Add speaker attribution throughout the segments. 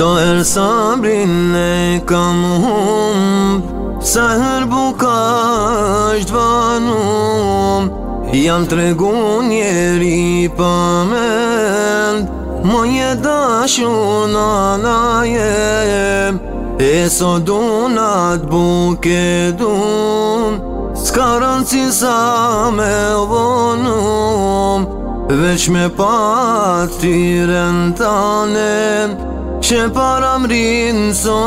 Speaker 1: Do herë sabrin e kam hum Sa herë buka është vanum Jam të regu njeri pa mend Më je dashur në laje E so du në buke du Ska rënë si sa me vonum Veç me pa të që para më rinë so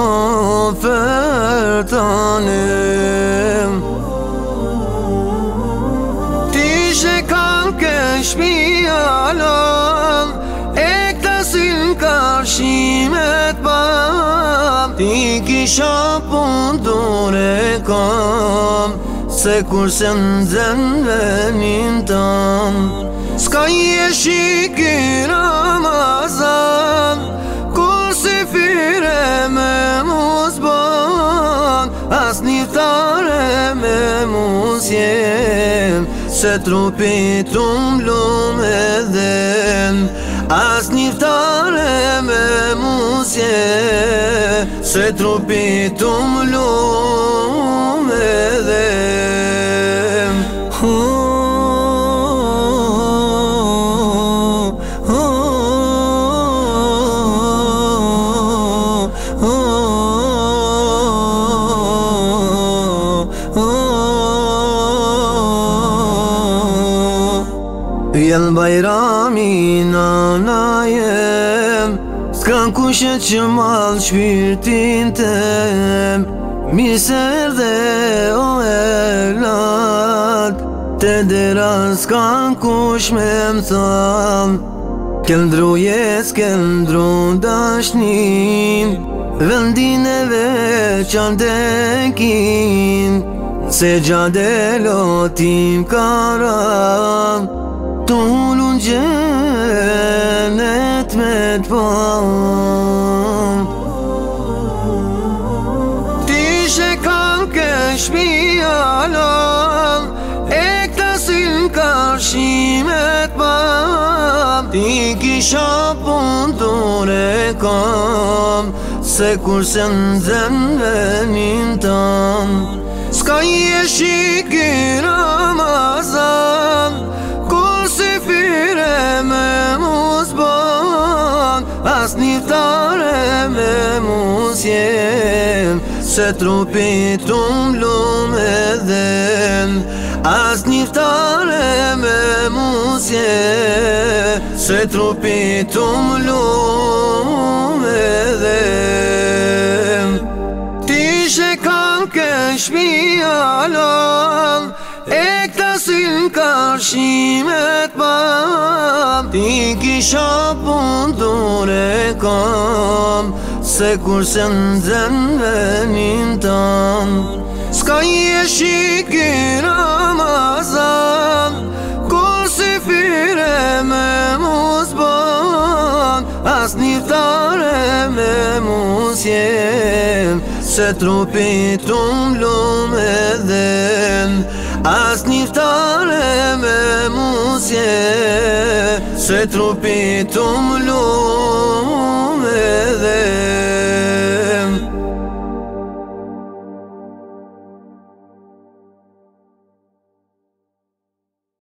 Speaker 1: të Ti shë kam këshmi alam E këta sënë kërshimet pa Ti kisha pëndore kam Se kur se më zemë venin tam Ska i e shikim as një tare me musjen Se trupit të mblume dhe As një tare me musjen Se trupit të mblume Vjell bajrami në në jem Ska në që malë shpirtin të jem Mirë se erdhe o e Te Të dera ska në kush me më tham Këndru jes, këndru dashnin Vëndin e veçan të kin Se gjadë lotim karam Të hullu gjenet me të pëm Ti shë kam këshmi shpia E këta si në kashime pëm Ti kisha pun të ne kam Se kur se në zemë dhe një tëm Ska i e shikira As një tare me mus jem Se trupit unë lume dhem As një tare me mus jem Se trupit unë lume dhem Ti shë kanë kësh mi E këta synë kërshimet Ti kisha pëndur e kam Se kur se në zemë venin tam Ska i e shiki Ramazan Kur si fire me mus As një tare me mus jem Se trupit unë lume dhen As një me mus jem Se trupit të mllum edhe